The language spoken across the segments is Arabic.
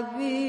Habib.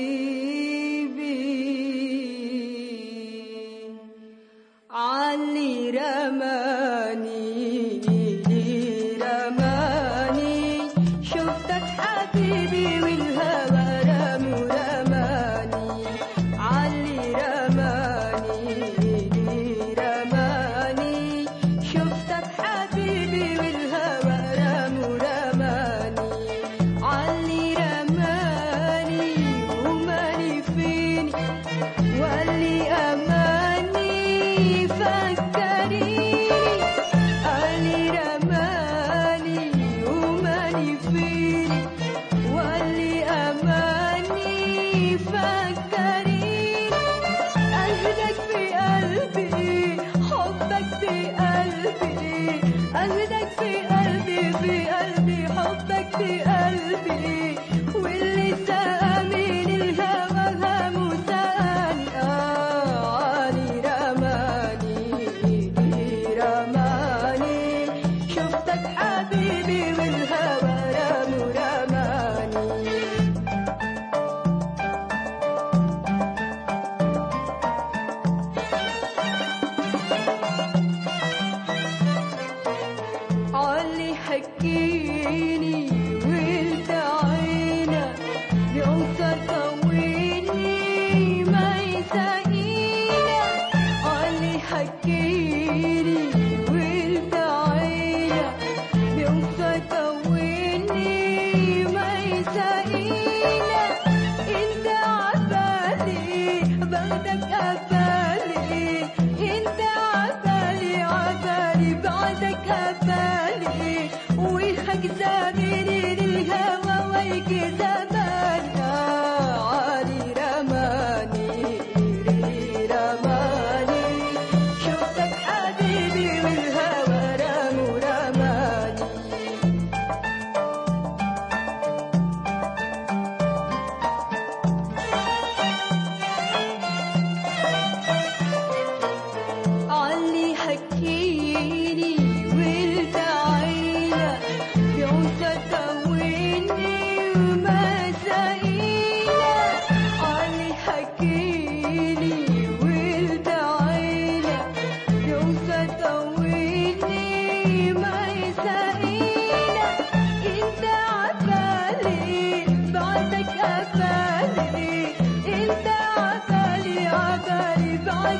بعدك أبالي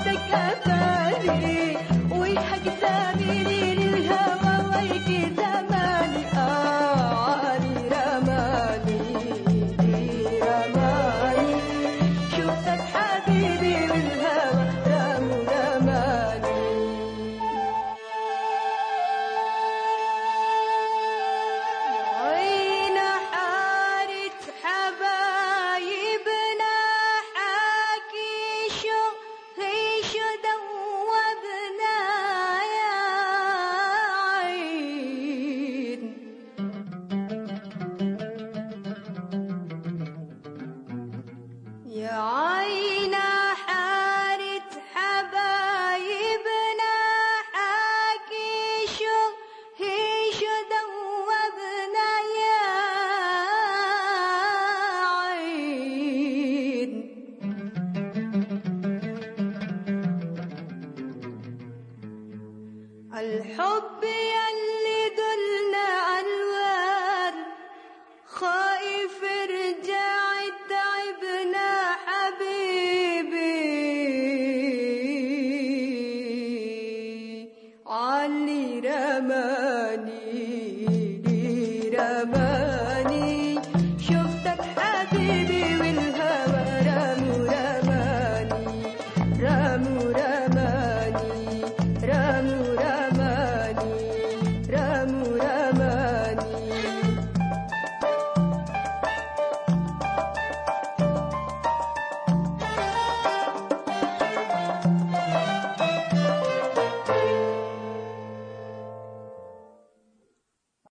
عبالي بعدك أبالي ويحك الحب يلي